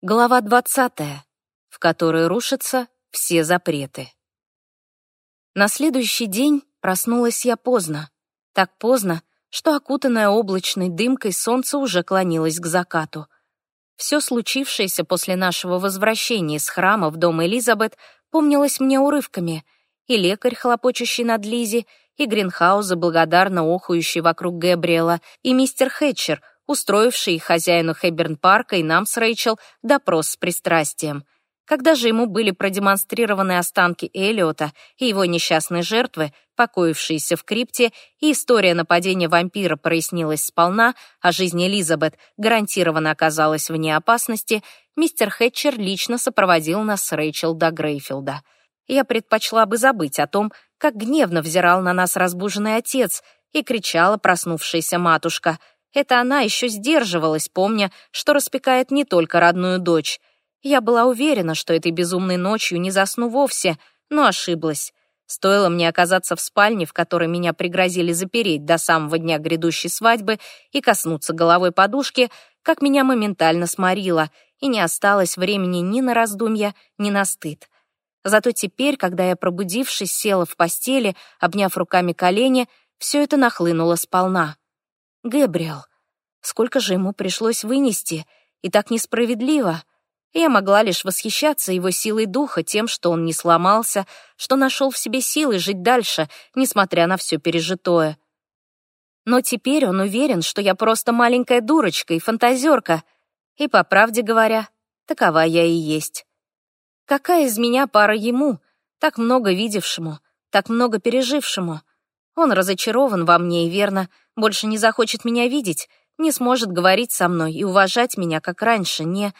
Глава 20, в которой рушатся все запреты. На следующий день проснулась я поздно. Так поздно, что окутанное облачной дымкой солнце уже клонилось к закату. Все случившееся после нашего возвращения из храма в дом Элизабет помнилось мне урывками, и лекарь, хлопочущий над Лизи, и Гринхауза, благодарно охующий вокруг Гэбриэла, и мистер Хэтчер — устроивший хозяину Хэбберн-парка и нам с Рэйчел допрос с пристрастием. Когда же ему были продемонстрированы останки Элиота и его несчастной жертвы, покоившиеся в крипте, и история нападения вампира прояснилась сполна, а жизнь Элизабет гарантированно оказалась вне опасности, мистер Хэтчер лично сопроводил нас с Рэйчел до Грейфилда. Я предпочла бы забыть о том, как гневно взирал на нас разбуженный отец и кричала проснувшаяся матушка — это она еще сдерживалась, помня, что распекает не только родную дочь. Я была уверена, что этой безумной ночью не засну вовсе, но ошиблась. Стоило мне оказаться в спальне, в которой меня пригрозили запереть до самого дня грядущей свадьбы и коснуться головой подушки, как меня моментально сморило, и не осталось времени ни на раздумья, ни на стыд. Зато теперь, когда я, пробудившись, села в постели, обняв руками колени, все это нахлынуло сполна. Гэбриэл. Сколько же ему пришлось вынести, и так несправедливо. Я могла лишь восхищаться его силой духа, тем, что он не сломался, что нашел в себе силы жить дальше, несмотря на все пережитое. Но теперь он уверен, что я просто маленькая дурочка и фантазерка. И, по правде говоря, такова я и есть. Какая из меня пара ему, так много видевшему, так много пережившему? Он разочарован во мне и верно, больше не захочет меня видеть, не сможет говорить со мной и уважать меня, как раньше, не...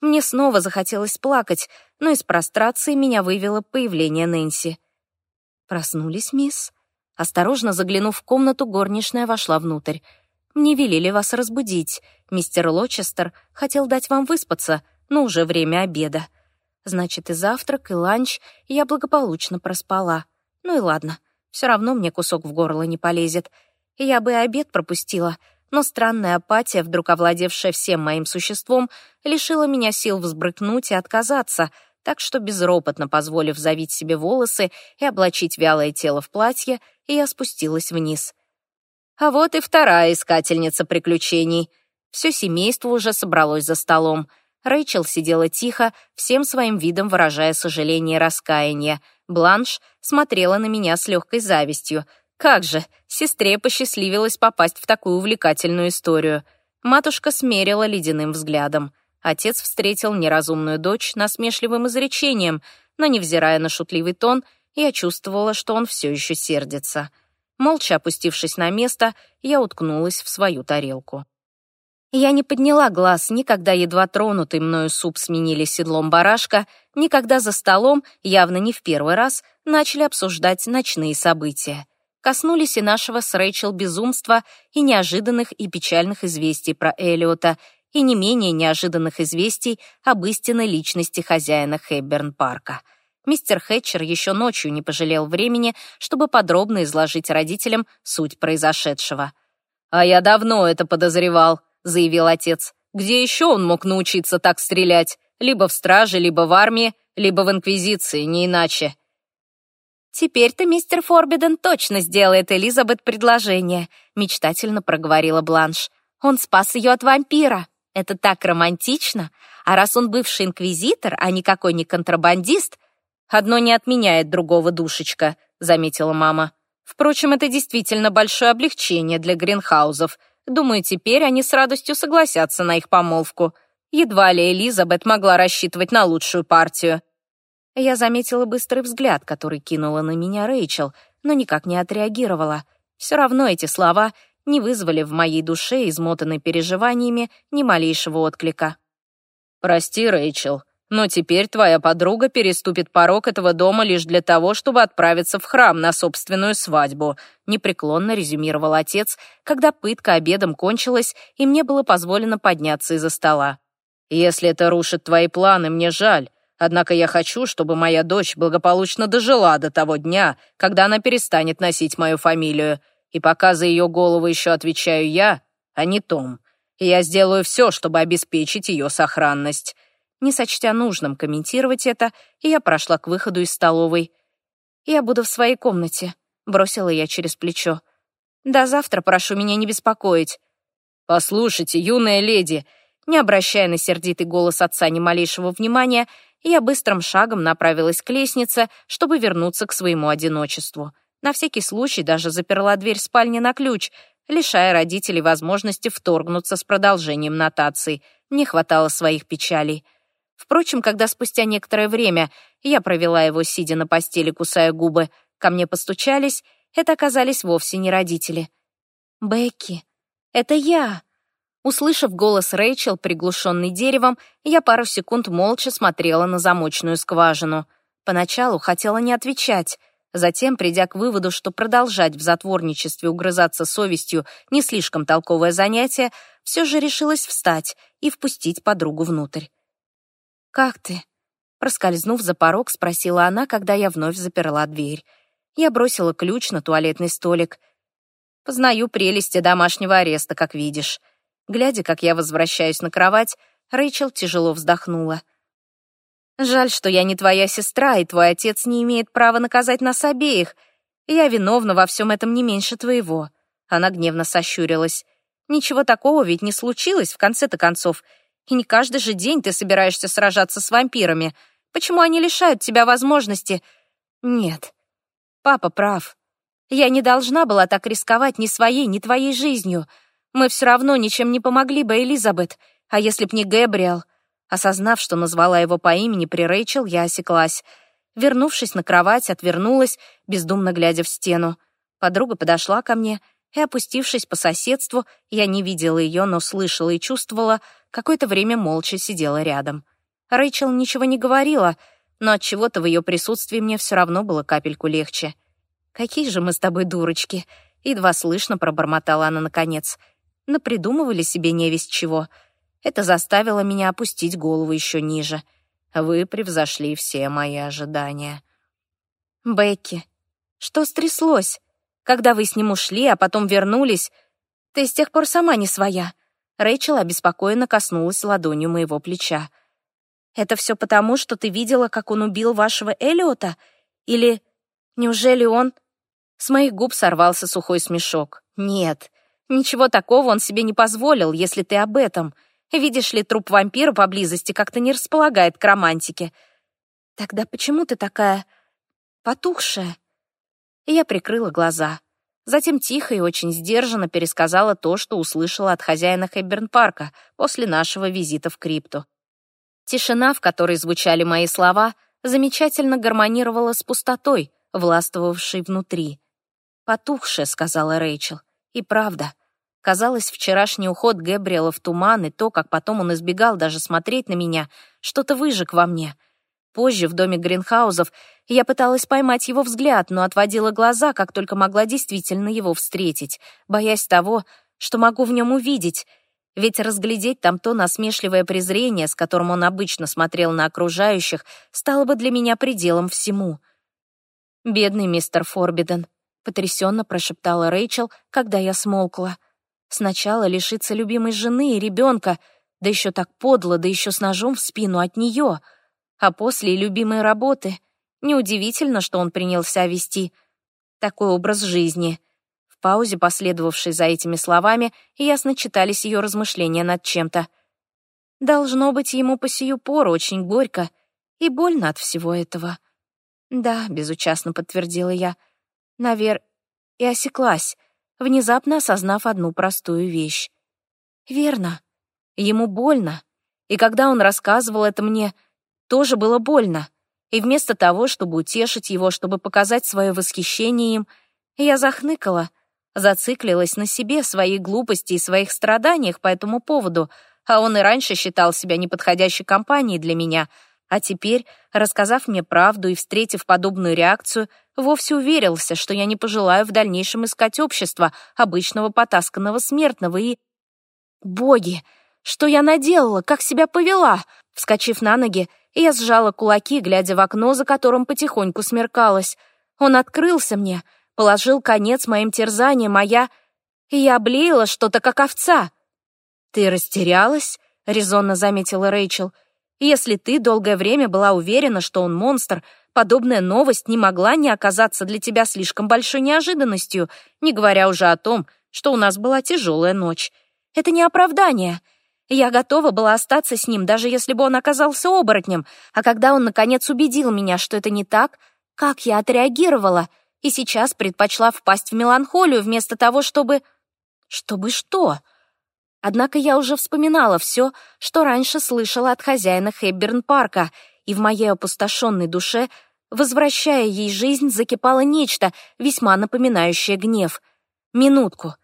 Мне снова захотелось плакать, но из прострации меня вывело появление Нэнси. «Проснулись, мисс?» Осторожно заглянув в комнату, горничная вошла внутрь. «Мне велели вас разбудить. Мистер Лочестер хотел дать вам выспаться, но уже время обеда. Значит, и завтрак, и ланч я благополучно проспала. Ну и ладно, все равно мне кусок в горло не полезет. Я бы обед пропустила, но странная апатия, вдруг овладевшая всем моим существом, лишила меня сил взбрыкнуть и отказаться, так что безропотно позволив завить себе волосы и облачить вялое тело в платье, я спустилась вниз. А вот и вторая искательница приключений. Все семейство уже собралось за столом. Рэйчел сидела тихо, всем своим видом выражая сожаление и раскаяние — Бланш смотрела на меня с легкой завистью. Как же, сестре посчастливилось попасть в такую увлекательную историю. Матушка смерила ледяным взглядом. Отец встретил неразумную дочь насмешливым изречением, но, невзирая на шутливый тон, я чувствовала, что он все еще сердится. Молча опустившись на место, я уткнулась в свою тарелку. Я не подняла глаз, никогда едва тронутый мною суп сменили седлом барашка, никогда за столом, явно не в первый раз, начали обсуждать ночные события. Коснулись и нашего с Рэйчел безумства, и неожиданных и печальных известий про Элиота, и не менее неожиданных известий об истинной личности хозяина Хэбберн-парка. Мистер Хэтчер еще ночью не пожалел времени, чтобы подробно изложить родителям суть произошедшего. «А я давно это подозревал», заявил отец. «Где еще он мог научиться так стрелять? Либо в страже, либо в армии, либо в инквизиции, не иначе». «Теперь-то мистер Форбиден точно сделает Элизабет предложение», мечтательно проговорила Бланш. «Он спас ее от вампира. Это так романтично. А раз он бывший инквизитор, а никакой не контрабандист...» «Одно не отменяет другого, душечка», — заметила мама. «Впрочем, это действительно большое облегчение для Гринхаузов. Думаю, теперь они с радостью согласятся на их помолвку. Едва ли Элизабет могла рассчитывать на лучшую партию. Я заметила быстрый взгляд, который кинула на меня Рэйчел, но никак не отреагировала. Все равно эти слова не вызвали в моей душе, измотанной переживаниями, ни малейшего отклика. «Прости, Рэйчел, но теперь твоя подруга переступит порог этого дома лишь для того, чтобы отправиться в храм на собственную свадьбу», непреклонно резюмировал отец, когда пытка обедом кончилась, и мне было позволено подняться из-за стола. «Если это рушит твои планы, мне жаль. Однако я хочу, чтобы моя дочь благополучно дожила до того дня, когда она перестанет носить мою фамилию. И пока за ее голову еще отвечаю я, а не Том. И я сделаю все, чтобы обеспечить ее сохранность». Не сочтя нужным комментировать это, я прошла к выходу из столовой. «Я буду в своей комнате», — бросила я через плечо. «До завтра прошу меня не беспокоить». «Послушайте, юная леди», не обращая на сердитый голос отца ни малейшего внимания, я быстрым шагом направилась к лестнице, чтобы вернуться к своему одиночеству. На всякий случай даже заперла дверь спальни на ключ, лишая родителей возможности вторгнуться с продолжением нотаций. Не хватало своих печалей. Впрочем, когда спустя некоторое время я провела его, сидя на постели, кусая губы, ко мне постучались, это оказались вовсе не родители. «Бекки, это я!» Услышав голос Рэйчел, приглушенный деревом, я пару секунд молча смотрела на замочную скважину. Поначалу хотела не отвечать, затем, придя к выводу, что продолжать в затворничестве угрызаться совестью не слишком толковое занятие, все же решилась встать и впустить подругу внутрь. «Как ты?» Проскользнув за порог, спросила она, когда я вновь заперла дверь. Я бросила ключ на туалетный столик. «Познаю прелести домашнего ареста, как видишь». Глядя, как я возвращаюсь на кровать, Рэйчел тяжело вздохнула. «Жаль, что я не твоя сестра, и твой отец не имеет права наказать нас обеих. Я виновна во всем этом не меньше твоего». Она гневно сощурилась. «Ничего такого ведь не случилось, в конце-то концов. И не каждый же день ты собираешься сражаться с вампирами. Почему они лишают тебя возможности...» «Нет, папа прав. Я не должна была так рисковать ни своей, ни твоей жизнью». Мы все равно ничем не помогли бы Элизабет, а если б не Гэбриэл? Осознав, что назвала его по имени при Рэйчел, я осеклась. Вернувшись на кровать, отвернулась, бездумно глядя в стену. Подруга подошла ко мне, и, опустившись по соседству, я не видела ее, но слышала и чувствовала, какое-то время молча сидела рядом. Рэйчел ничего не говорила, но от чего то в ее присутствии мне все равно было капельку легче. «Какие же мы с тобой дурочки!» — едва слышно пробормотала она наконец — напридумывали себе невесть чего. Это заставило меня опустить голову еще ниже. Вы превзошли все мои ожидания. Бекки, что стряслось? Когда вы с ним ушли, а потом вернулись, ты с тех пор сама не своя. Рэйчел обеспокоенно коснулась ладонью моего плеча. Это все потому, что ты видела, как он убил вашего Элиота? Или неужели он... С моих губ сорвался сухой смешок. Нет, Ничего такого он себе не позволил, если ты об этом. Видишь ли, труп вампира поблизости как-то не располагает к романтике. Тогда почему ты такая потухшая? я прикрыла глаза. Затем тихо и очень сдержанно пересказала то, что услышала от хозяина Хэбберн-парка после нашего визита в крипту. Тишина, в которой звучали мои слова, замечательно гармонировала с пустотой, властвовавшей внутри. «Потухшая», — сказала Рэйчел. И правда, казалось, вчерашний уход Гэбриэла в туман и то, как потом он избегал даже смотреть на меня, что-то выжег во мне. Позже в доме Гринхаузов я пыталась поймать его взгляд, но отводила глаза, как только могла действительно его встретить, боясь того, что могу в нем увидеть, ведь разглядеть там то насмешливое презрение, с которым он обычно смотрел на окружающих, стало бы для меня пределом всему. Бедный мистер Форбиден потрясенно прошептала Рэйчел, когда я смолкла. Сначала лишиться любимой жены и ребенка, да еще так подло, да еще с ножом в спину от нее, а после и любимой работы. Неудивительно, что он принялся вести такой образ жизни. В паузе, последовавшей за этими словами, ясно читались ее размышления над чем-то. Должно быть, ему по сию пору очень горько и больно от всего этого. «Да», — безучастно подтвердила я, — навер... и осеклась, внезапно осознав одну простую вещь. Верно, ему больно. И когда он рассказывал это мне, тоже было больно. И вместо того, чтобы утешить его, чтобы показать свое восхищение им, я захныкала, зациклилась на себе, своей глупости и своих страданиях по этому поводу, а он и раньше считал себя неподходящей компанией для меня — а теперь, рассказав мне правду и встретив подобную реакцию, вовсе уверился, что я не пожелаю в дальнейшем искать общество обычного потасканного смертного и... Боги! Что я наделала? Как себя повела? Вскочив на ноги, я сжала кулаки, глядя в окно, за которым потихоньку смеркалось. Он открылся мне, положил конец моим терзаниям, а я... Я облеяла что-то, как овца. «Ты растерялась?» — резонно заметила Рэйчел — Если ты долгое время была уверена, что он монстр, подобная новость не могла не оказаться для тебя слишком большой неожиданностью, не говоря уже о том, что у нас была тяжелая ночь. Это не оправдание. Я готова была остаться с ним, даже если бы он оказался оборотнем, а когда он, наконец, убедил меня, что это не так, как я отреагировала, и сейчас предпочла впасть в меланхолию вместо того, чтобы... Чтобы что? Однако я уже вспоминала все, что раньше слышала от хозяина Хэбберн-парка, и в моей опустошенной душе, возвращая ей жизнь, закипало нечто, весьма напоминающее гнев. Минутку.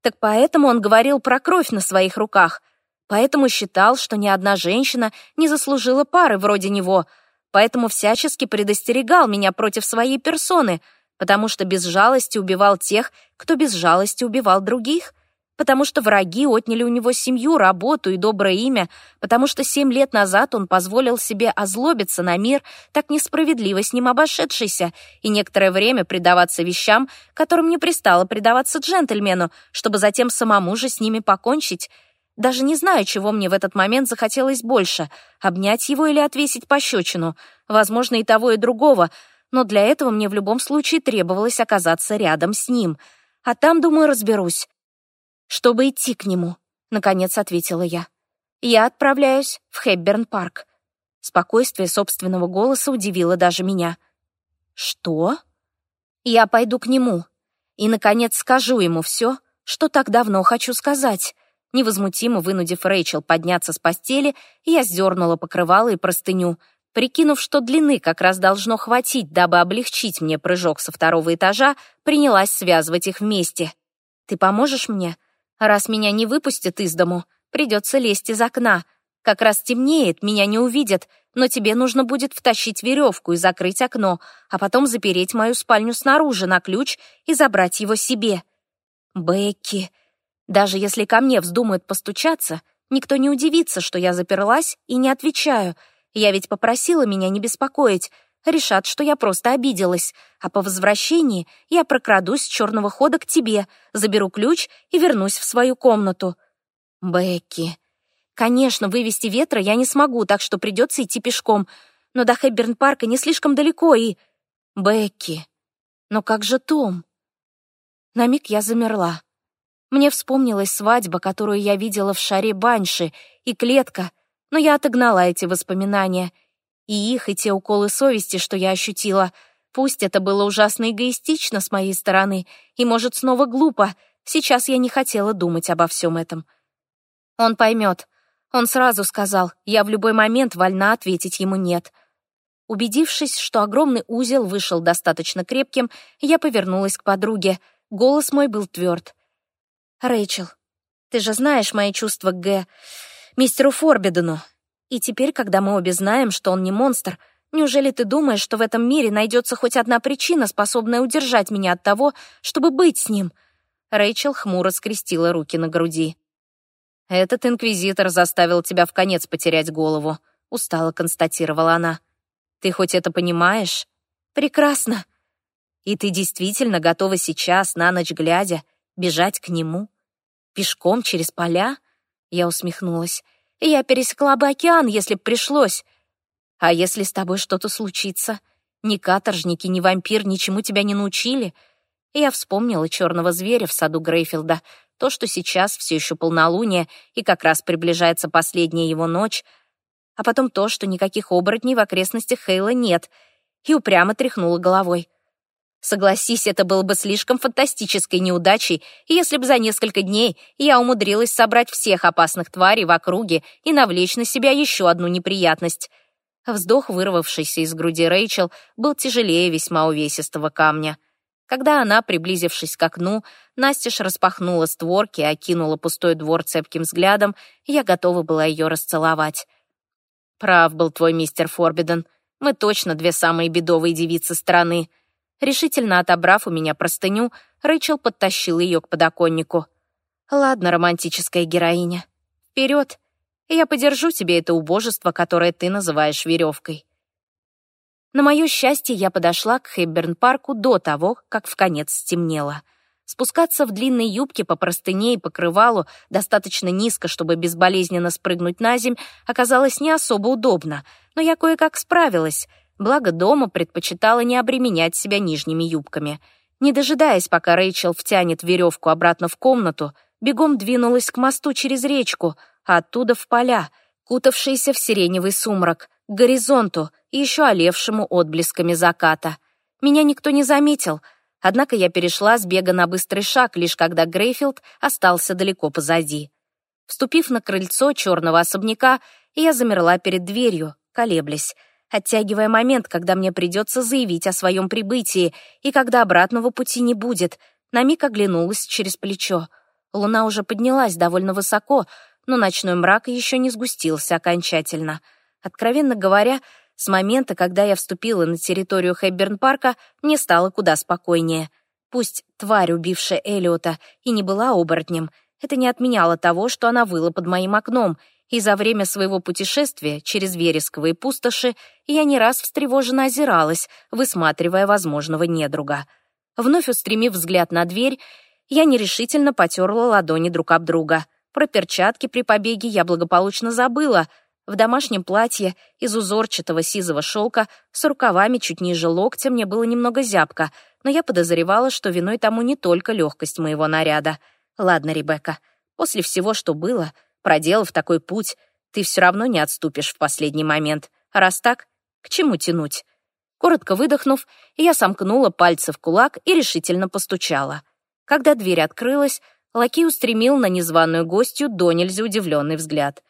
Так поэтому он говорил про кровь на своих руках, поэтому считал, что ни одна женщина не заслужила пары вроде него, поэтому всячески предостерегал меня против своей персоны, потому что без жалости убивал тех, кто без жалости убивал других — потому что враги отняли у него семью, работу и доброе имя, потому что семь лет назад он позволил себе озлобиться на мир, так несправедливо с ним обошедшийся, и некоторое время предаваться вещам, которым не пристало предаваться джентльмену, чтобы затем самому же с ними покончить. Даже не знаю, чего мне в этот момент захотелось больше — обнять его или отвесить пощечину, возможно, и того, и другого, но для этого мне в любом случае требовалось оказаться рядом с ним. А там, думаю, разберусь чтобы идти к нему», — наконец ответила я. «Я отправляюсь в Хэбберн-парк». Спокойствие собственного голоса удивило даже меня. «Что?» «Я пойду к нему и, наконец, скажу ему все, что так давно хочу сказать». Невозмутимо вынудив Рэйчел подняться с постели, я сдернула покрывало и простыню, прикинув, что длины как раз должно хватить, дабы облегчить мне прыжок со второго этажа, принялась связывать их вместе. «Ты поможешь мне?» Раз меня не выпустят из дому, придется лезть из окна. Как раз темнеет, меня не увидят, но тебе нужно будет втащить веревку и закрыть окно, а потом запереть мою спальню снаружи на ключ и забрать его себе. Бекки, даже если ко мне вздумают постучаться, никто не удивится, что я заперлась и не отвечаю. Я ведь попросила меня не беспокоить, решат, что я просто обиделась, а по возвращении я прокрадусь с черного хода к тебе, заберу ключ и вернусь в свою комнату. Бекки. Конечно, вывести ветра я не смогу, так что придется идти пешком, но до Хэбберн-парка не слишком далеко и... Бекки. Но как же Том? На миг я замерла. Мне вспомнилась свадьба, которую я видела в шаре Банши, и клетка, но я отогнала эти воспоминания — и их, и те уколы совести, что я ощутила. Пусть это было ужасно эгоистично с моей стороны, и, может, снова глупо, сейчас я не хотела думать обо всем этом. Он поймет. Он сразу сказал, я в любой момент вольна ответить ему «нет». Убедившись, что огромный узел вышел достаточно крепким, я повернулась к подруге. Голос мой был тверд. «Рэйчел, ты же знаешь мои чувства к Г... мистеру Форбидену. И теперь, когда мы обе знаем, что он не монстр, неужели ты думаешь, что в этом мире найдется хоть одна причина, способная удержать меня от того, чтобы быть с ним?» Рэйчел хмуро скрестила руки на груди. «Этот инквизитор заставил тебя в конец потерять голову», — устало констатировала она. «Ты хоть это понимаешь?» «Прекрасно. И ты действительно готова сейчас, на ночь глядя, бежать к нему? Пешком через поля?» Я усмехнулась. Я пересекла бы океан, если б пришлось. А если с тобой что-то случится? Ни каторжники, ни вампир ничему тебя не научили. Я вспомнила черного зверя в саду Грейфилда, то, что сейчас все еще полнолуние, и как раз приближается последняя его ночь, а потом то, что никаких оборотней в окрестностях Хейла нет, и упрямо тряхнула головой. Согласись, это было бы слишком фантастической неудачей, если бы за несколько дней я умудрилась собрать всех опасных тварей в округе и навлечь на себя еще одну неприятность. Вздох, вырвавшийся из груди Рэйчел, был тяжелее весьма увесистого камня. Когда она, приблизившись к окну, настежь распахнула створки и окинула пустой двор цепким взглядом, я готова была ее расцеловать. «Прав был твой мистер Форбиден. Мы точно две самые бедовые девицы страны», Решительно отобрав у меня простыню, Рэйчел подтащил ее к подоконнику. «Ладно, романтическая героиня. Вперед! Я подержу тебе это убожество, которое ты называешь веревкой». На мое счастье, я подошла к Хэбберн-парку до того, как в конец стемнело. Спускаться в длинной юбке по простыне и покрывалу достаточно низко, чтобы безболезненно спрыгнуть на земь, оказалось не особо удобно, но я кое-как справилась. Благо дома предпочитала не обременять себя нижними юбками. Не дожидаясь, пока Рэйчел втянет веревку обратно в комнату, бегом двинулась к мосту через речку, а оттуда в поля, кутавшиеся в сиреневый сумрак, к горизонту еще олевшему отблесками заката. Меня никто не заметил, однако я перешла с бега на быстрый шаг, лишь когда Грейфилд остался далеко позади. Вступив на крыльцо черного особняка, я замерла перед дверью, колеблясь, оттягивая момент, когда мне придется заявить о своем прибытии и когда обратного пути не будет. На миг оглянулась через плечо. Луна уже поднялась довольно высоко, но ночной мрак еще не сгустился окончательно. Откровенно говоря, с момента, когда я вступила на территорию Хэбберн-парка, мне стало куда спокойнее. Пусть тварь, убившая Элиота, и не была оборотнем, это не отменяло того, что она выла под моим окном, и за время своего путешествия через вересковые пустоши я не раз встревоженно озиралась, высматривая возможного недруга. Вновь устремив взгляд на дверь, я нерешительно потерла ладони друг об друга. Про перчатки при побеге я благополучно забыла. В домашнем платье из узорчатого сизого шелка с рукавами чуть ниже локтя мне было немного зябко, но я подозревала, что виной тому не только легкость моего наряда. Ладно, Ребекка, после всего, что было, проделав такой путь, ты все равно не отступишь в последний момент. А раз так, к чему тянуть? Коротко выдохнув, я сомкнула пальцы в кулак и решительно постучала. Когда дверь открылась, Лакей устремил на незваную гостью до нельзя удивленный взгляд.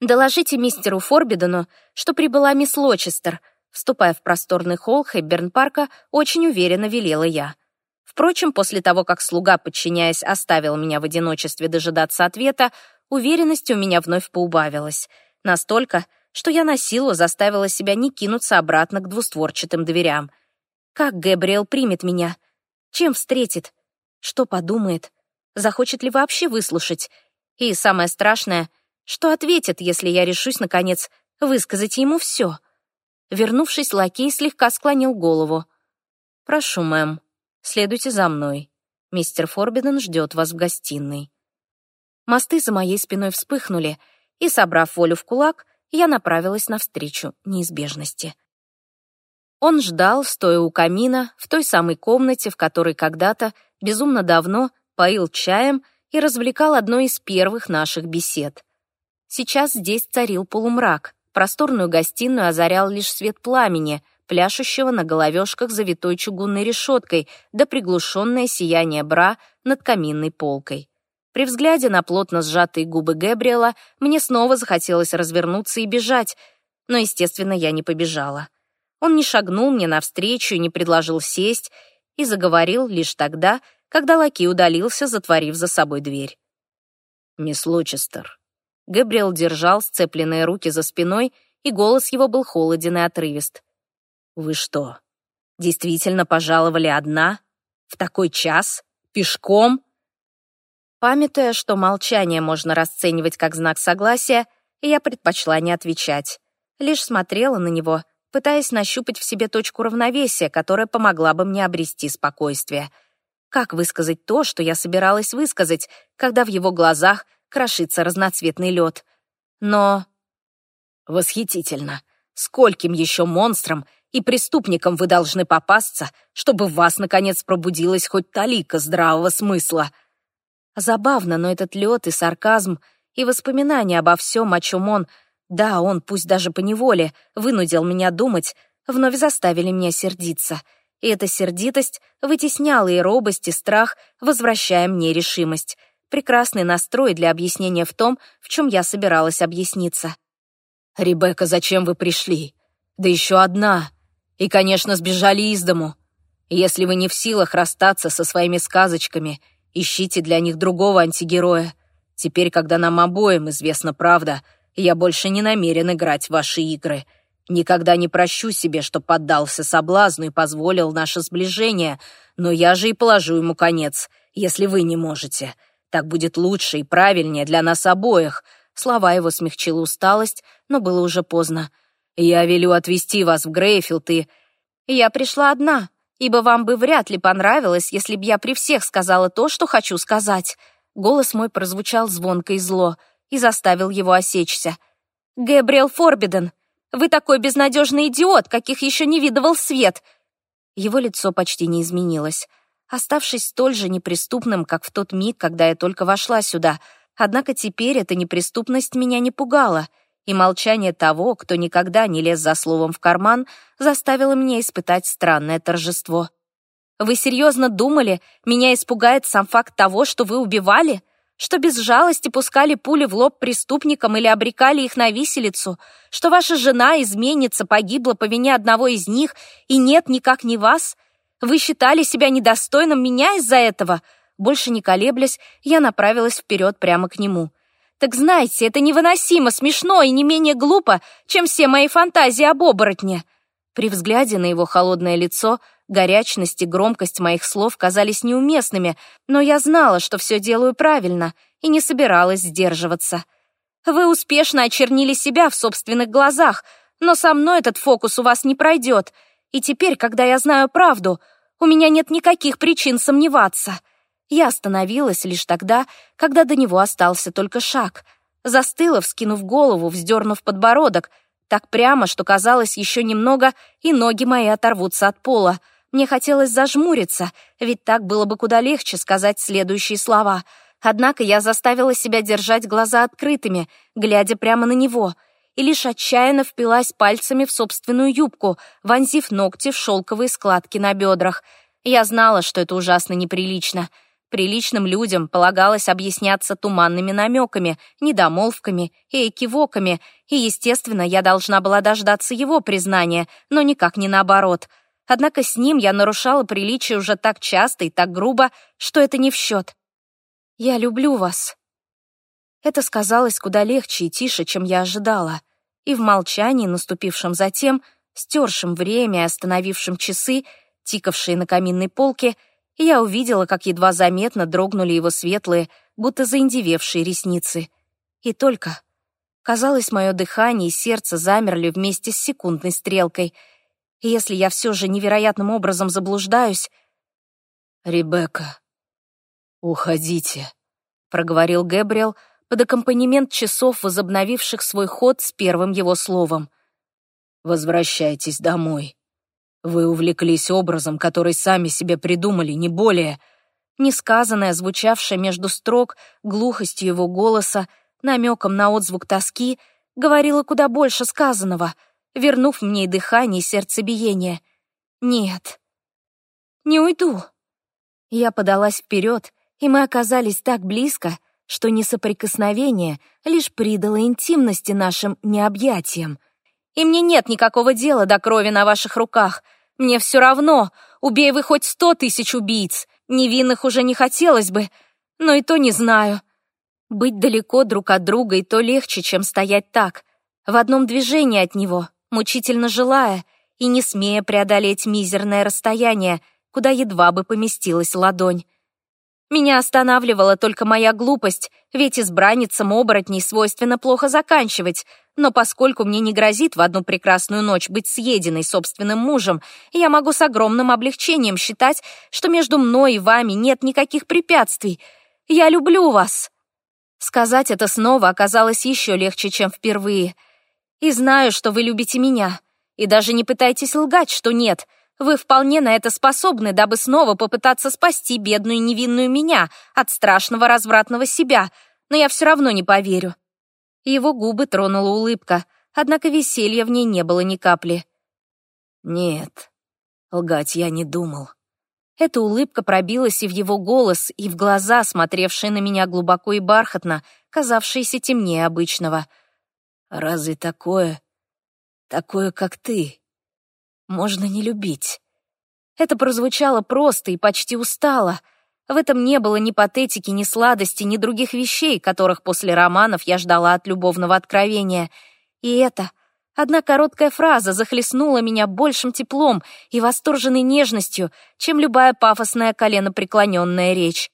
«Доложите мистеру Форбидену, что прибыла мисс Лочестер», вступая в просторный холл Хэбберн-парка, очень уверенно велела я. Впрочем, после того, как слуга, подчиняясь, оставил меня в одиночестве дожидаться ответа, уверенность у меня вновь поубавилась. Настолько, что я на силу заставила себя не кинуться обратно к двустворчатым дверям. Как Гэбриэл примет меня? Чем встретит? Что подумает? захочет ли вообще выслушать. И самое страшное, что ответит, если я решусь, наконец, высказать ему все. Вернувшись, лакей слегка склонил голову. «Прошу, мэм, следуйте за мной. Мистер Форбиден ждет вас в гостиной». Мосты за моей спиной вспыхнули, и, собрав волю в кулак, я направилась навстречу неизбежности. Он ждал, стоя у камина, в той самой комнате, в которой когда-то, безумно давно, поил чаем и развлекал одной из первых наших бесед. Сейчас здесь царил полумрак, просторную гостиную озарял лишь свет пламени, пляшущего на головешках завитой чугунной решеткой, да приглушенное сияние бра над каминной полкой. При взгляде на плотно сжатые губы Гэбриэла мне снова захотелось развернуться и бежать, но, естественно, я не побежала. Он не шагнул мне навстречу не предложил сесть, и заговорил лишь тогда, когда лакей удалился, затворив за собой дверь. «Мисс Лочестер». Габриэл держал сцепленные руки за спиной, и голос его был холоден и отрывист. «Вы что, действительно пожаловали одна? В такой час? Пешком?» Памятуя, что молчание можно расценивать как знак согласия, я предпочла не отвечать. Лишь смотрела на него, пытаясь нащупать в себе точку равновесия, которая помогла бы мне обрести спокойствие — как высказать то, что я собиралась высказать, когда в его глазах крошится разноцветный лед? Но... Восхитительно. Скольким еще монстрам и преступникам вы должны попасться, чтобы в вас, наконец, пробудилась хоть талика здравого смысла? Забавно, но этот лед и сарказм, и воспоминания обо всем, о чем он, да, он, пусть даже по неволе, вынудил меня думать, вновь заставили меня сердиться — и эта сердитость вытесняла и робость, и страх, возвращая мне решимость. Прекрасный настрой для объяснения в том, в чем я собиралась объясниться. «Ребекка, зачем вы пришли? Да еще одна. И, конечно, сбежали из дому. Если вы не в силах расстаться со своими сказочками, ищите для них другого антигероя. Теперь, когда нам обоим известна правда, я больше не намерен играть в ваши игры». Никогда не прощу себе, что поддался соблазну и позволил наше сближение, но я же и положу ему конец, если вы не можете. Так будет лучше и правильнее для нас обоих». Слова его смягчила усталость, но было уже поздно. «Я велю отвезти вас в Грейфилд и...» «Я пришла одна», ибо вам бы вряд ли понравилось, если б я при всех сказала то, что хочу сказать». Голос мой прозвучал звонко и зло и заставил его осечься. «Гэбриэл Форбиден, вы такой безнадежный идиот, каких еще не видывал свет!» Его лицо почти не изменилось, оставшись столь же неприступным, как в тот миг, когда я только вошла сюда. Однако теперь эта неприступность меня не пугала, и молчание того, кто никогда не лез за словом в карман, заставило меня испытать странное торжество. «Вы серьезно думали, меня испугает сам факт того, что вы убивали?» что без жалости пускали пули в лоб преступникам или обрекали их на виселицу, что ваша жена, изменница, погибла по вине одного из них, и нет никак не вас? Вы считали себя недостойным меня из-за этого?» Больше не колеблясь, я направилась вперед прямо к нему. «Так знаете, это невыносимо, смешно и не менее глупо, чем все мои фантазии об оборотне». При взгляде на его холодное лицо Горячность и громкость моих слов казались неуместными, но я знала, что все делаю правильно, и не собиралась сдерживаться. Вы успешно очернили себя в собственных глазах, но со мной этот фокус у вас не пройдет. И теперь, когда я знаю правду, у меня нет никаких причин сомневаться. Я остановилась лишь тогда, когда до него остался только шаг. Застыла, вскинув голову, вздернув подбородок, так прямо, что казалось еще немного, и ноги мои оторвутся от пола. Мне хотелось зажмуриться, ведь так было бы куда легче сказать следующие слова. Однако я заставила себя держать глаза открытыми, глядя прямо на него, и лишь отчаянно впилась пальцами в собственную юбку, вонзив ногти в шелковые складки на бедрах. Я знала, что это ужасно неприлично. Приличным людям полагалось объясняться туманными намеками, недомолвками и экивоками, и, естественно, я должна была дождаться его признания, но никак не наоборот — Однако с ним я нарушала приличие уже так часто и так грубо, что это не в счет. «Я люблю вас». Это сказалось куда легче и тише, чем я ожидала. И в молчании, наступившем затем, стершем время и остановившем часы, тикавшие на каминной полке, я увидела, как едва заметно дрогнули его светлые, будто заиндевевшие ресницы. И только... Казалось, мое дыхание и сердце замерли вместе с секундной стрелкой — и если я все же невероятным образом заблуждаюсь... «Ребекка, уходите», — проговорил Гэбриэл под аккомпанемент часов, возобновивших свой ход с первым его словом. «Возвращайтесь домой. Вы увлеклись образом, который сами себе придумали, не более...» Несказанное, звучавшее между строк, глухостью его голоса, намеком на отзвук тоски, говорило куда больше сказанного — вернув мне и дыхание, и сердцебиение. «Нет, не уйду». Я подалась вперед, и мы оказались так близко, что несоприкосновение лишь придало интимности нашим необъятиям. И мне нет никакого дела до крови на ваших руках. Мне все равно, убей вы хоть сто тысяч убийц. Невинных уже не хотелось бы, но и то не знаю. Быть далеко друг от друга и то легче, чем стоять так, в одном движении от него, мучительно желая и не смея преодолеть мизерное расстояние, куда едва бы поместилась ладонь. Меня останавливала только моя глупость, ведь избранницам оборотней свойственно плохо заканчивать, но поскольку мне не грозит в одну прекрасную ночь быть съеденной собственным мужем, я могу с огромным облегчением считать, что между мной и вами нет никаких препятствий. Я люблю вас. Сказать это снова оказалось еще легче, чем впервые — и знаю, что вы любите меня. И даже не пытайтесь лгать, что нет. Вы вполне на это способны, дабы снова попытаться спасти бедную невинную меня от страшного развратного себя. Но я все равно не поверю». Его губы тронула улыбка, однако веселья в ней не было ни капли. «Нет, лгать я не думал». Эта улыбка пробилась и в его голос, и в глаза, смотревшие на меня глубоко и бархатно, казавшиеся темнее обычного — Разве такое, такое, как ты, можно не любить? Это прозвучало просто и почти устало. В этом не было ни патетики, ни сладости, ни других вещей, которых после романов я ждала от любовного откровения. И это, одна короткая фраза захлестнула меня большим теплом и восторженной нежностью, чем любая пафосная коленопреклоненная речь.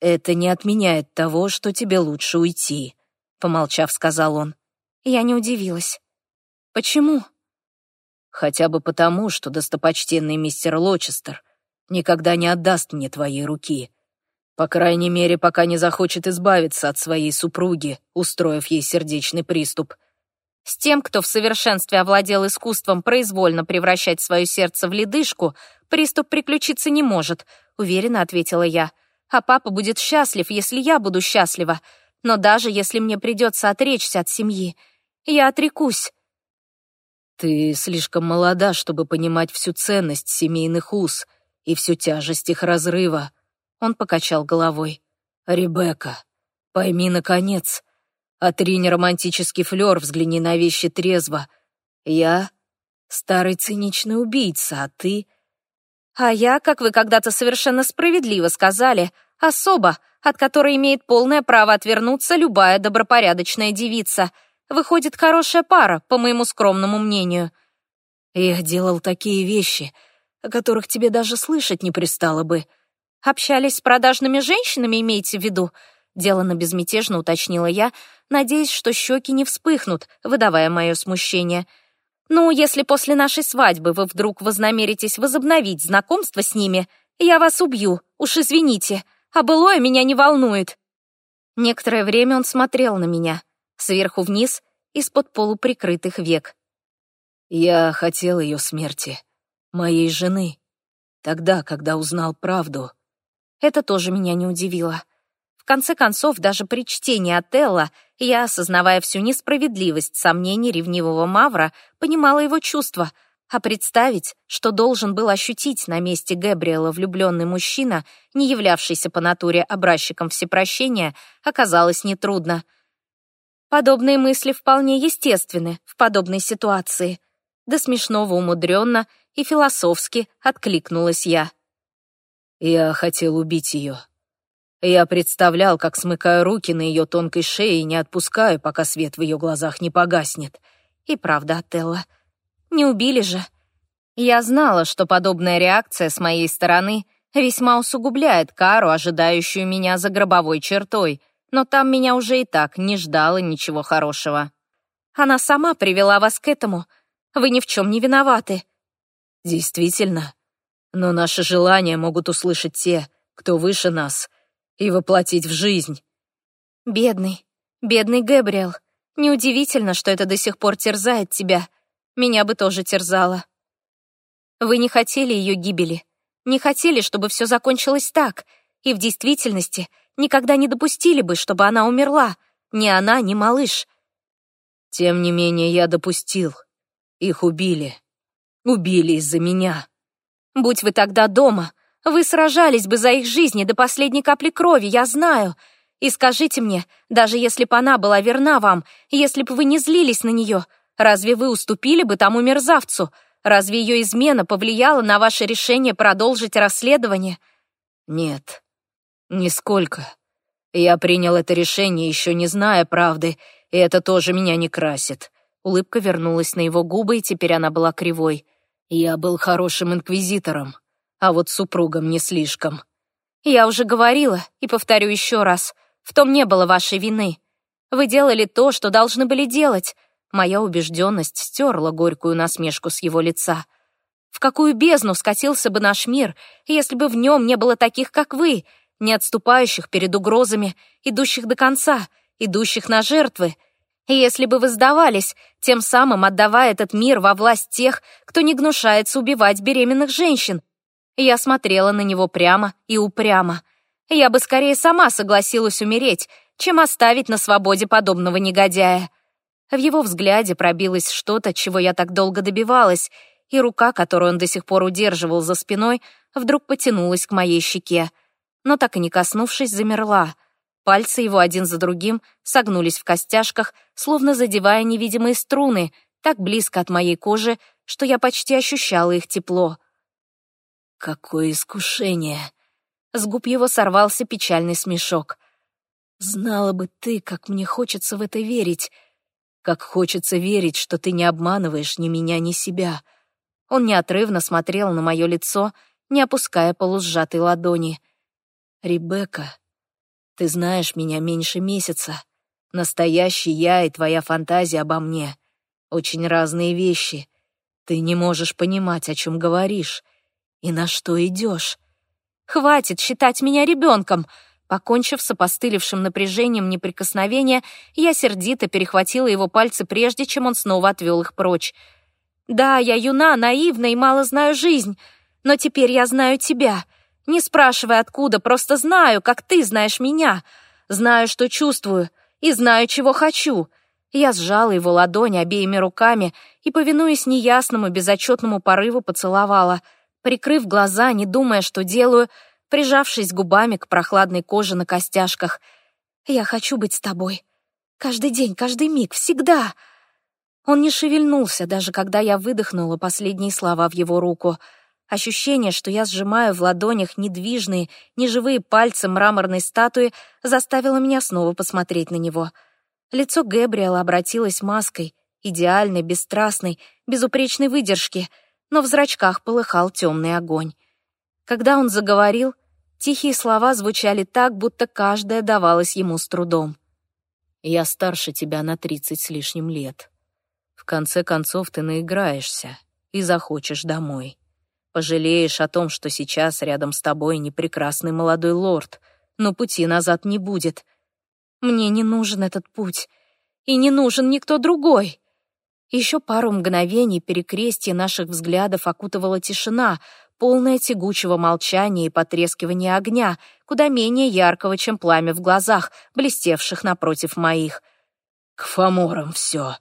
«Это не отменяет того, что тебе лучше уйти», — помолчав, сказал он. Я не удивилась. Почему? Хотя бы потому, что достопочтенный мистер Лочестер никогда не отдаст мне твоей руки. По крайней мере, пока не захочет избавиться от своей супруги, устроив ей сердечный приступ. С тем, кто в совершенстве овладел искусством произвольно превращать свое сердце в ледышку, приступ приключиться не может, уверенно ответила я. А папа будет счастлив, если я буду счастлива. Но даже если мне придется отречься от семьи, я отрекусь. Ты слишком молода, чтобы понимать всю ценность семейных уз и всю тяжесть их разрыва. Он покачал головой. Ребекка, пойми, наконец. Отринь романтический флёр, взгляни на вещи трезво. Я — старый циничный убийца, а ты... А я, как вы когда-то совершенно справедливо сказали, особа, от которой имеет полное право отвернуться любая добропорядочная девица. Выходит, хорошая пара, по моему скромному мнению. Я делал такие вещи, о которых тебе даже слышать не пристало бы. Общались с продажными женщинами, имеете в виду? Делано безмятежно уточнила я, надеясь, что щеки не вспыхнут, выдавая мое смущение — ну, если после нашей свадьбы вы вдруг вознамеритесь возобновить знакомство с ними, я вас убью, уж извините, а былое меня не волнует». Некоторое время он смотрел на меня, сверху вниз, из-под полуприкрытых век. «Я хотел ее смерти, моей жены, тогда, когда узнал правду». Это тоже меня не удивило конце концов, даже при чтении Отелла я, осознавая всю несправедливость сомнений ревнивого Мавра, понимала его чувства, а представить, что должен был ощутить на месте Гэбриэла влюбленный мужчина, не являвшийся по натуре образчиком всепрощения, оказалось нетрудно. Подобные мысли вполне естественны в подобной ситуации. До смешного умудренно и философски откликнулась я. «Я хотел убить ее», я представлял, как смыкаю руки на ее тонкой шее и не отпускаю, пока свет в ее глазах не погаснет. И правда, Отелло, не убили же. Я знала, что подобная реакция с моей стороны весьма усугубляет кару, ожидающую меня за гробовой чертой, но там меня уже и так не ждало ничего хорошего. Она сама привела вас к этому. Вы ни в чем не виноваты. Действительно. Но наши желания могут услышать те, кто выше нас — и воплотить в жизнь. Бедный, бедный Гэбриэл. Неудивительно, что это до сих пор терзает тебя. Меня бы тоже терзало. Вы не хотели ее гибели. Не хотели, чтобы все закончилось так. И в действительности никогда не допустили бы, чтобы она умерла. Ни она, ни малыш. Тем не менее, я допустил. Их убили. Убили из-за меня. Будь вы тогда дома, вы сражались бы за их жизни до последней капли крови, я знаю. И скажите мне, даже если бы она была верна вам, если бы вы не злились на нее, разве вы уступили бы тому мерзавцу? Разве ее измена повлияла на ваше решение продолжить расследование? Нет, нисколько. Я принял это решение, еще не зная правды, и это тоже меня не красит. Улыбка вернулась на его губы, и теперь она была кривой. Я был хорошим инквизитором а вот супругам не слишком. Я уже говорила и повторю еще раз, в том не было вашей вины. Вы делали то, что должны были делать. Моя убежденность стерла горькую насмешку с его лица. В какую бездну скатился бы наш мир, если бы в нем не было таких, как вы, не отступающих перед угрозами, идущих до конца, идущих на жертвы, если бы вы сдавались, тем самым отдавая этот мир во власть тех, кто не гнушается убивать беременных женщин, я смотрела на него прямо и упрямо. Я бы скорее сама согласилась умереть, чем оставить на свободе подобного негодяя. В его взгляде пробилось что-то, чего я так долго добивалась, и рука, которую он до сих пор удерживал за спиной, вдруг потянулась к моей щеке. Но так и не коснувшись, замерла. Пальцы его один за другим согнулись в костяшках, словно задевая невидимые струны, так близко от моей кожи, что я почти ощущала их тепло. Какое искушение! С губ его сорвался печальный смешок. Знала бы ты, как мне хочется в это верить. Как хочется верить, что ты не обманываешь ни меня, ни себя. Он неотрывно смотрел на мое лицо, не опуская полусжатой ладони. «Ребекка, ты знаешь меня меньше месяца. Настоящий я и твоя фантазия обо мне. Очень разные вещи. Ты не можешь понимать, о чем говоришь и на что идешь. Хватит считать меня ребенком. Покончив с опостылевшим напряжением неприкосновения, я сердито перехватила его пальцы, прежде чем он снова отвел их прочь. «Да, я юна, наивна и мало знаю жизнь, но теперь я знаю тебя. Не спрашивай откуда, просто знаю, как ты знаешь меня. Знаю, что чувствую, и знаю, чего хочу. Я сжала его ладонь обеими руками и, повинуясь неясному, безотчетному порыву, поцеловала, прикрыв глаза, не думая, что делаю, прижавшись губами к прохладной коже на костяшках. «Я хочу быть с тобой. Каждый день, каждый миг, всегда!» Он не шевельнулся, даже когда я выдохнула последние слова в его руку. Ощущение, что я сжимаю в ладонях недвижные, неживые пальцы мраморной статуи, заставило меня снова посмотреть на него — Лицо Гэбриэла обратилось маской, идеальной, бесстрастной, безупречной выдержки, но в зрачках полыхал темный огонь. Когда он заговорил, тихие слова звучали так, будто каждая давалась ему с трудом. «Я старше тебя на тридцать с лишним лет. В конце концов ты наиграешься и захочешь домой. Пожалеешь о том, что сейчас рядом с тобой непрекрасный молодой лорд, но пути назад не будет — мне не нужен этот путь. И не нужен никто другой. Еще пару мгновений перекрестие наших взглядов окутывала тишина, полная тягучего молчания и потрескивания огня, куда менее яркого, чем пламя в глазах, блестевших напротив моих. «К фаморам все!»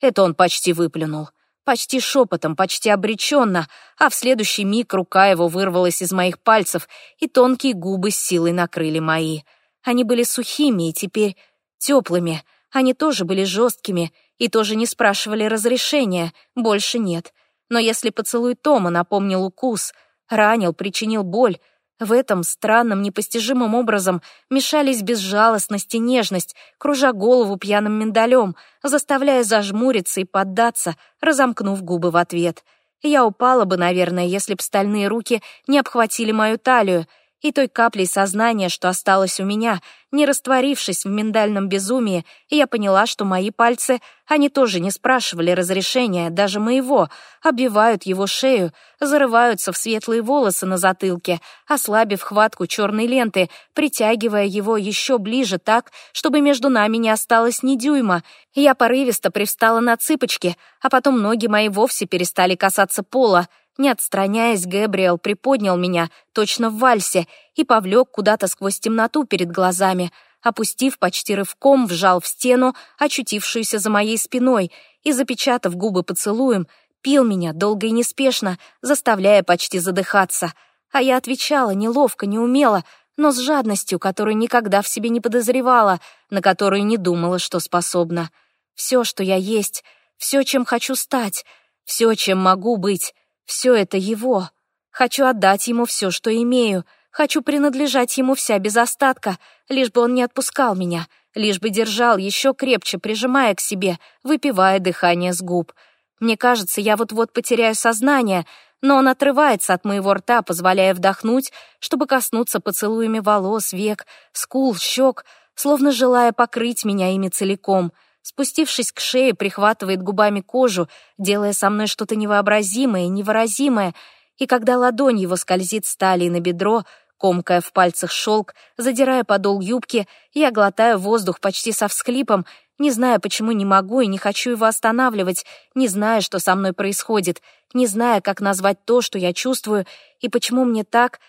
Это он почти выплюнул. Почти шепотом, почти обреченно, а в следующий миг рука его вырвалась из моих пальцев, и тонкие губы с силой накрыли мои — они были сухими и теперь теплыми. Они тоже были жесткими и тоже не спрашивали разрешения, больше нет. Но если поцелуй Тома напомнил укус, ранил, причинил боль, в этом странном, непостижимым образом мешались безжалостность и нежность, кружа голову пьяным миндалем, заставляя зажмуриться и поддаться, разомкнув губы в ответ. Я упала бы, наверное, если б стальные руки не обхватили мою талию — и той каплей сознания, что осталось у меня, не растворившись в миндальном безумии, я поняла, что мои пальцы, они тоже не спрашивали разрешения, даже моего, обвивают его шею, зарываются в светлые волосы на затылке, ослабив хватку черной ленты, притягивая его еще ближе так, чтобы между нами не осталось ни дюйма. Я порывисто привстала на цыпочки, а потом ноги мои вовсе перестали касаться пола — не отстраняясь, Гэбриэл приподнял меня, точно в вальсе, и повлек куда-то сквозь темноту перед глазами, опустив почти рывком, вжал в стену, очутившуюся за моей спиной, и, запечатав губы поцелуем, пил меня долго и неспешно, заставляя почти задыхаться. А я отвечала неловко, неумело, но с жадностью, которую никогда в себе не подозревала, на которую не думала, что способна. Все, что я есть, все, чем хочу стать, все, чем могу быть, все это его. Хочу отдать ему все, что имею. Хочу принадлежать ему вся без остатка, лишь бы он не отпускал меня, лишь бы держал еще крепче, прижимая к себе, выпивая дыхание с губ. Мне кажется, я вот-вот потеряю сознание, но он отрывается от моего рта, позволяя вдохнуть, чтобы коснуться поцелуями волос, век, скул, щек, словно желая покрыть меня ими целиком — спустившись к шее, прихватывает губами кожу, делая со мной что-то невообразимое, невыразимое, и когда ладонь его скользит с талии на бедро, комкая в пальцах шелк, задирая подол юбки, я глотаю воздух почти со всхлипом, не зная, почему не могу и не хочу его останавливать, не зная, что со мной происходит, не зная, как назвать то, что я чувствую, и почему мне так...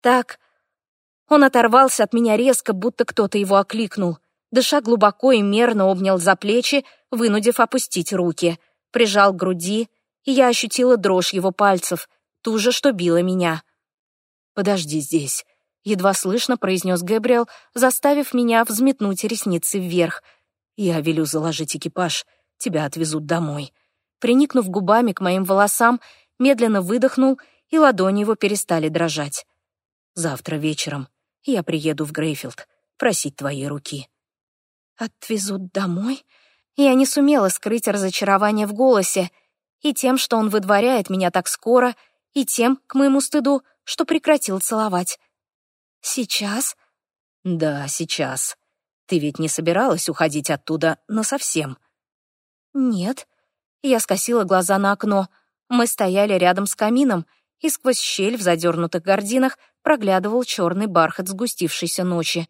так... Он оторвался от меня резко, будто кто-то его окликнул — дыша глубоко и мерно обнял за плечи, вынудив опустить руки, прижал к груди, и я ощутила дрожь его пальцев, ту же, что била меня. «Подожди здесь», — едва слышно произнес Гэбриэл, заставив меня взметнуть ресницы вверх. «Я велю заложить экипаж, тебя отвезут домой». Приникнув губами к моим волосам, медленно выдохнул, и ладони его перестали дрожать. «Завтра вечером я приеду в Грейфилд просить твоей руки». Отвезут домой? Я не сумела скрыть разочарование в голосе и тем, что он выдворяет меня так скоро, и тем, к моему стыду, что прекратил целовать. Сейчас? Да, сейчас. Ты ведь не собиралась уходить оттуда насовсем? Нет. Я скосила глаза на окно. Мы стояли рядом с камином, и сквозь щель в задернутых гординах проглядывал черный бархат сгустившейся ночи.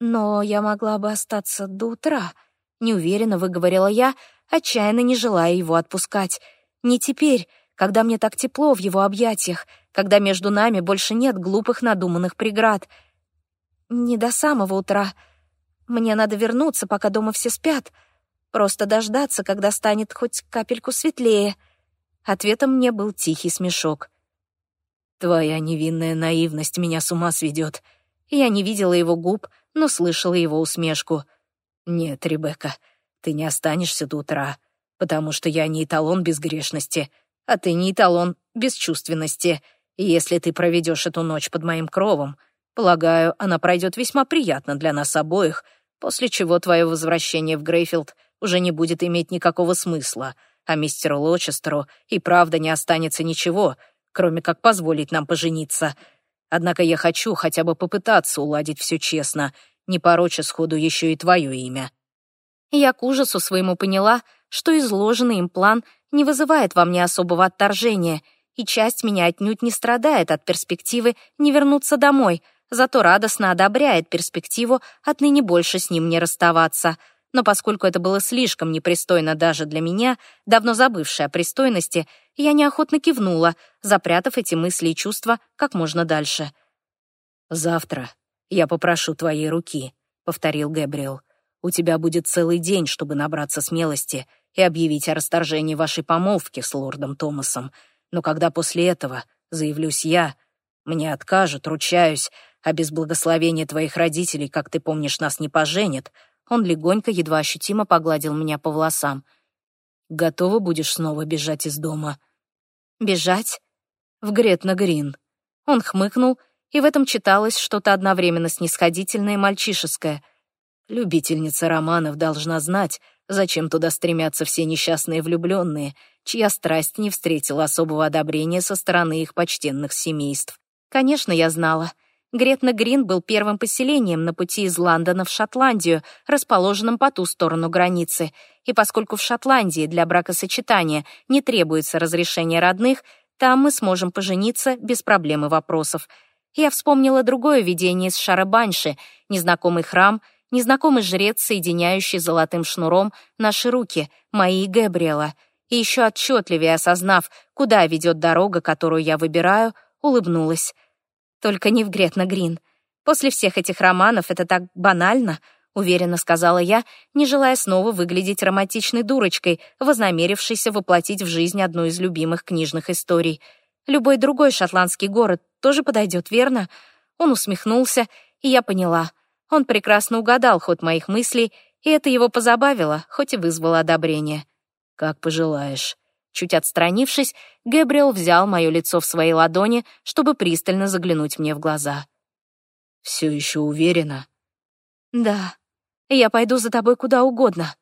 «Но я могла бы остаться до утра», — неуверенно выговорила я, отчаянно не желая его отпускать. «Не теперь, когда мне так тепло в его объятиях, когда между нами больше нет глупых надуманных преград. Не до самого утра. Мне надо вернуться, пока дома все спят. Просто дождаться, когда станет хоть капельку светлее». Ответом мне был тихий смешок. «Твоя невинная наивность меня с ума сведет». Я не видела его губ, но слышала его усмешку. «Нет, Ребекка, ты не останешься до утра, потому что я не эталон безгрешности, а ты не эталон бесчувственности. И если ты проведешь эту ночь под моим кровом, полагаю, она пройдет весьма приятно для нас обоих, после чего твое возвращение в Грейфилд уже не будет иметь никакого смысла, а мистеру Лочестеру и правда не останется ничего, кроме как позволить нам пожениться. Однако я хочу хотя бы попытаться уладить все честно, не пороча сходу еще и твое имя». Я к ужасу своему поняла, что изложенный им план не вызывает во мне особого отторжения, и часть меня отнюдь не страдает от перспективы не вернуться домой, зато радостно одобряет перспективу отныне больше с ним не расставаться — но поскольку это было слишком непристойно даже для меня, давно забывшей о пристойности, я неохотно кивнула, запрятав эти мысли и чувства как можно дальше. «Завтра я попрошу твоей руки», — повторил Гэбриэл. «У тебя будет целый день, чтобы набраться смелости и объявить о расторжении вашей помолвки с лордом Томасом. Но когда после этого заявлюсь я, мне откажут, ручаюсь, а без благословения твоих родителей, как ты помнишь, нас не поженят, он легонько, едва ощутимо погладил меня по волосам. «Готова будешь снова бежать из дома?» «Бежать?» «В Гретна-Грин». Он хмыкнул, и в этом читалось что-то одновременно снисходительное и мальчишеское. Любительница романов должна знать, зачем туда стремятся все несчастные влюбленные, чья страсть не встретила особого одобрения со стороны их почтенных семейств. Конечно, я знала — Гретна-Грин был первым поселением на пути из Лондона в Шотландию, расположенным по ту сторону границы. И поскольку в Шотландии для бракосочетания не требуется разрешение родных, там мы сможем пожениться без проблем и вопросов. Я вспомнила другое видение из Шарабанши, незнакомый храм, незнакомый жрец, соединяющий золотым шнуром наши руки, мои и Габриэла. И еще отчетливее осознав, куда ведет дорога, которую я выбираю, улыбнулась. Только не в Гретна Грин. После всех этих романов это так банально, уверенно сказала я, не желая снова выглядеть романтичной дурочкой, вознамерившейся воплотить в жизнь одну из любимых книжных историй. Любой другой шотландский город тоже подойдет, верно? Он усмехнулся, и я поняла. Он прекрасно угадал ход моих мыслей, и это его позабавило, хоть и вызвало одобрение. «Как пожелаешь», Чуть отстранившись, Гэбриэл взял мое лицо в свои ладони, чтобы пристально заглянуть мне в глаза. «Все еще уверена?» «Да. Я пойду за тобой куда угодно».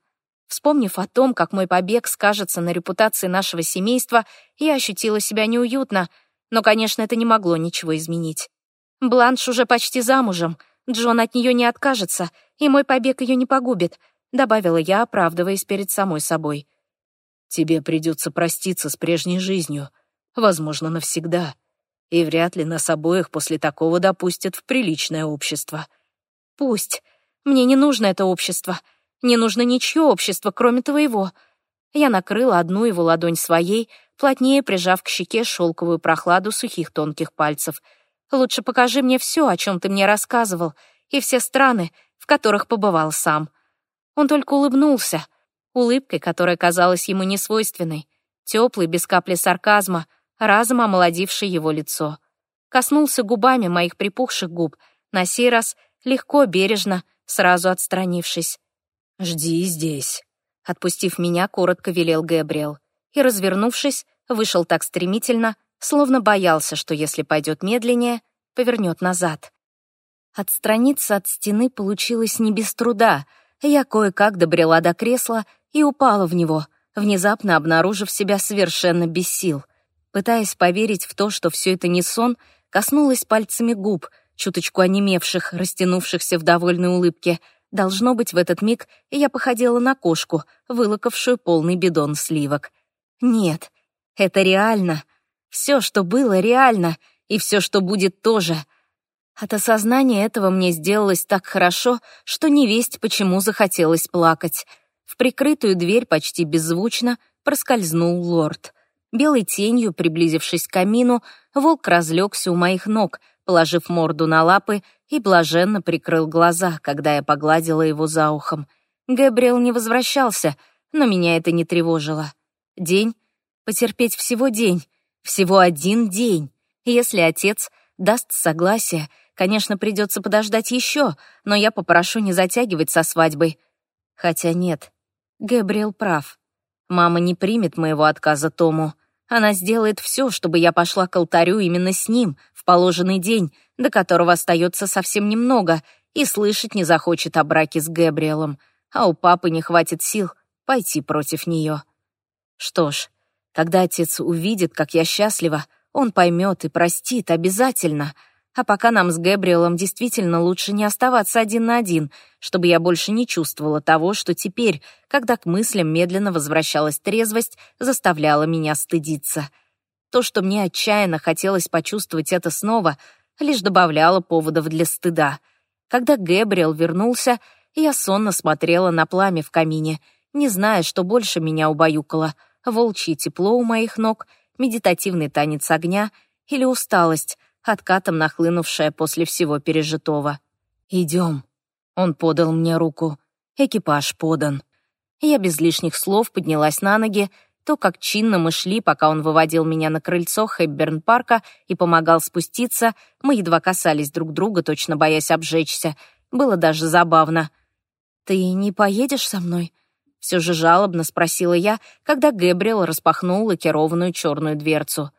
Вспомнив о том, как мой побег скажется на репутации нашего семейства, я ощутила себя неуютно, но, конечно, это не могло ничего изменить. Бланш уже почти замужем, Джон от нее не откажется, и мой побег ее не погубит, добавила я, оправдываясь перед самой собой. Тебе придется проститься с прежней жизнью, возможно, навсегда. И вряд ли нас обоих после такого допустят в приличное общество. Пусть. Мне не нужно это общество. Не нужно ничье общество, кроме твоего. Я накрыла одну его ладонь своей, плотнее прижав к щеке шелковую прохладу сухих тонких пальцев. Лучше покажи мне все, о чем ты мне рассказывал, и все страны, в которых побывал сам. Он только улыбнулся, улыбкой, которая казалась ему несвойственной, теплый, без капли сарказма, разом омолодивший его лицо. Коснулся губами моих припухших губ, на сей раз легко, бережно, сразу отстранившись. «Жди здесь», — отпустив меня, коротко велел Гэбриэл. И, развернувшись, вышел так стремительно, словно боялся, что если пойдет медленнее, повернет назад. Отстраниться от стены получилось не без труда. Я кое-как добрела до кресла и упала в него, внезапно обнаружив себя совершенно без сил. Пытаясь поверить в то, что все это не сон, коснулась пальцами губ, чуточку онемевших, растянувшихся в довольной улыбке. Должно быть, в этот миг я походила на кошку, вылокавшую полный бидон сливок. Нет, Это реально. Все, что было, реально, и все, что будет, тоже. От осознания этого мне сделалось так хорошо, что невесть почему захотелось плакать. В прикрытую дверь почти беззвучно проскользнул лорд. Белой тенью, приблизившись к камину, волк разлегся у моих ног, положив морду на лапы и блаженно прикрыл глаза, когда я погладила его за ухом. Гэбриэл не возвращался, но меня это не тревожило. День? Потерпеть всего день. Всего один день. Если отец даст согласие, конечно, придется подождать еще, но я попрошу не затягивать со свадьбой. Хотя нет, Гэбриэл прав. Мама не примет моего отказа Тому. Она сделает все, чтобы я пошла к алтарю именно с ним, в положенный день, до которого остается совсем немного, и слышать не захочет о браке с Гэбриэлом, а у папы не хватит сил пойти против нее. Что ж, когда отец увидит, как я счастлива, он поймет и простит обязательно. А пока нам с Гэбриэлом действительно лучше не оставаться один на один, чтобы я больше не чувствовала того, что теперь, когда к мыслям медленно возвращалась трезвость, заставляла меня стыдиться. То, что мне отчаянно хотелось почувствовать это снова — лишь добавляла поводов для стыда. Когда Гэбриэл вернулся, я сонно смотрела на пламя в камине, не зная, что больше меня убаюкало — волчье тепло у моих ног, медитативный танец огня или усталость, откатом нахлынувшая после всего пережитого. «Идем». Он подал мне руку. Экипаж подан. Я без лишних слов поднялась на ноги, то, как чинно мы шли, пока он выводил меня на крыльцо Хэбберн-парка и помогал спуститься, мы едва касались друг друга, точно боясь обжечься. Было даже забавно. «Ты не поедешь со мной?» Все же жалобно спросила я, когда Гэбриэл распахнул лакированную черную дверцу.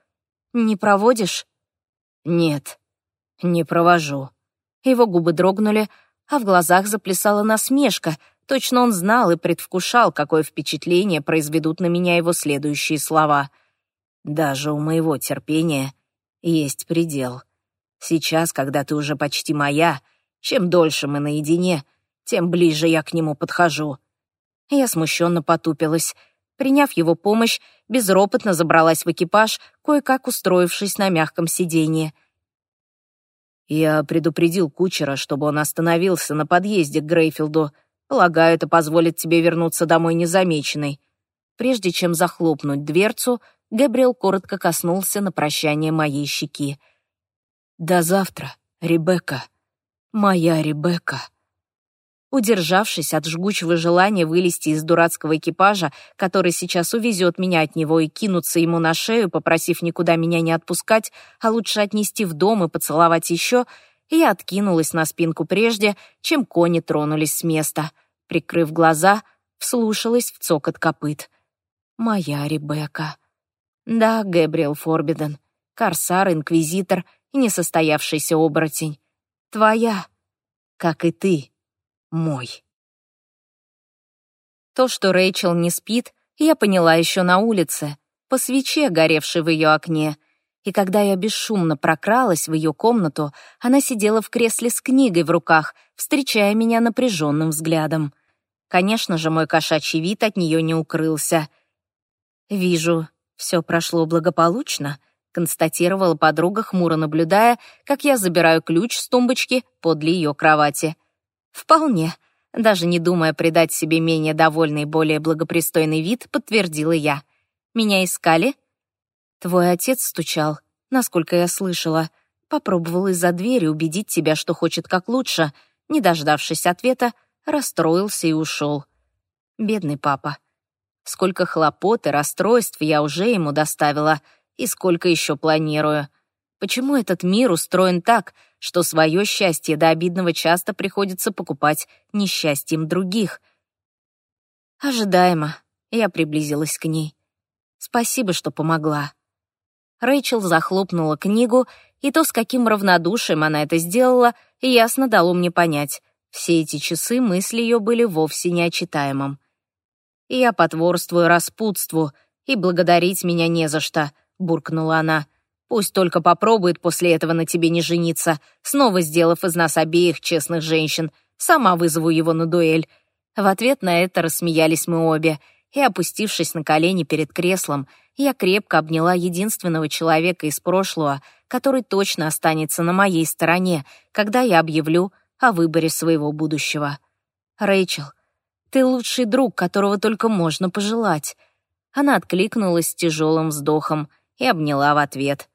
«Не проводишь?» «Нет, не провожу». Его губы дрогнули, а в глазах заплясала насмешка — Точно он знал и предвкушал, какое впечатление произведут на меня его следующие слова. «Даже у моего терпения есть предел. Сейчас, когда ты уже почти моя, чем дольше мы наедине, тем ближе я к нему подхожу». Я смущенно потупилась. Приняв его помощь, безропотно забралась в экипаж, кое-как устроившись на мягком сиденье. Я предупредил кучера, чтобы он остановился на подъезде к Грейфилду, Полагаю, это позволит тебе вернуться домой незамеченной». Прежде чем захлопнуть дверцу, Габриэл коротко коснулся на прощание моей щеки. «До завтра, Ребекка. Моя Ребекка». Удержавшись от жгучего желания вылезти из дурацкого экипажа, который сейчас увезет меня от него и кинуться ему на шею, попросив никуда меня не отпускать, а лучше отнести в дом и поцеловать еще, я откинулась на спинку прежде, чем кони тронулись с места — Прикрыв глаза, вслушалась в цокот копыт. «Моя Ребекка». Да, Гэбриэл Форбиден, корсар, инквизитор и несостоявшийся оборотень. Твоя, как и ты, мой. То, что Рэйчел не спит, я поняла еще на улице, по свече, горевшей в ее окне. И когда я бесшумно прокралась в ее комнату, она сидела в кресле с книгой в руках, встречая меня напряженным взглядом. Конечно же, мой кошачий вид от нее не укрылся. «Вижу, все прошло благополучно», — констатировала подруга, хмуро наблюдая, как я забираю ключ с тумбочки подле ее кровати. «Вполне», даже не думая придать себе менее довольный, более благопристойный вид, подтвердила я. «Меня искали?» «Твой отец стучал, насколько я слышала. Попробовал из-за двери убедить тебя, что хочет как лучше. Не дождавшись ответа, расстроился и ушел. Бедный папа. Сколько хлопот и расстройств я уже ему доставила, и сколько еще планирую. Почему этот мир устроен так, что свое счастье до обидного часто приходится покупать несчастьем других? Ожидаемо. Я приблизилась к ней. Спасибо, что помогла. Рэйчел захлопнула книгу, и то, с каким равнодушием она это сделала, ясно дало мне понять. Все эти часы мысли ее были вовсе неочитаемым. «Я потворствую распутству, и благодарить меня не за что», — буркнула она. «Пусть только попробует после этого на тебе не жениться, снова сделав из нас обеих честных женщин. Сама вызову его на дуэль». В ответ на это рассмеялись мы обе, и, опустившись на колени перед креслом, я крепко обняла единственного человека из прошлого, который точно останется на моей стороне, когда я объявлю о выборе своего будущего. «Рэйчел, ты лучший друг, которого только можно пожелать». Она откликнулась с тяжелым вздохом и обняла в ответ.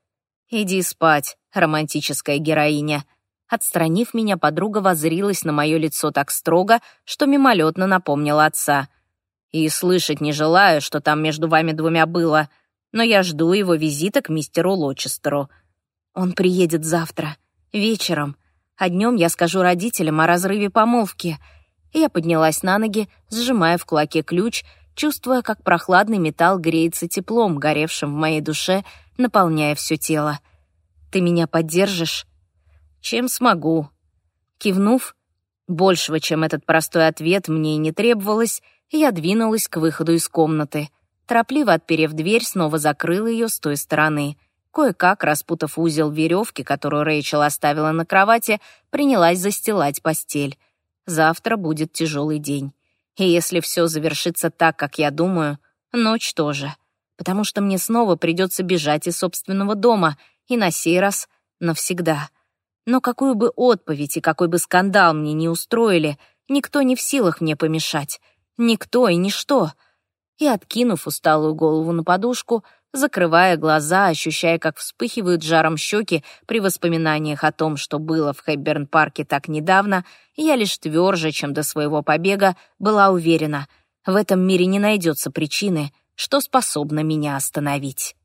«Иди спать, романтическая героиня». Отстранив меня, подруга воззрилась на мое лицо так строго, что мимолетно напомнила отца. «И слышать не желаю, что там между вами двумя было, но я жду его визита к мистеру Лочестеру. Он приедет завтра, вечером, а днем я скажу родителям о разрыве помолвки». Я поднялась на ноги, сжимая в кулаке ключ, чувствуя, как прохладный металл греется теплом, горевшим в моей душе, наполняя все тело. «Ты меня поддержишь?» «Чем смогу». Кивнув, большего, чем этот простой ответ, мне и не требовалось, я двинулась к выходу из комнаты. Торопливо отперев дверь, снова закрыла ее с той стороны. Кое-как, распутав узел веревки, которую Рэйчел оставила на кровати, принялась застилать постель. Завтра будет тяжелый день. И если все завершится так, как я думаю, ночь тоже. Потому что мне снова придется бежать из собственного дома, и на сей раз навсегда. Но какую бы отповедь и какой бы скандал мне не устроили, никто не в силах мне помешать. Никто и ничто. И, откинув усталую голову на подушку, закрывая глаза, ощущая, как вспыхивают жаром щеки при воспоминаниях о том, что было в Хэбберн-парке так недавно, я лишь тверже, чем до своего побега, была уверена, в этом мире не найдется причины, что способна меня остановить.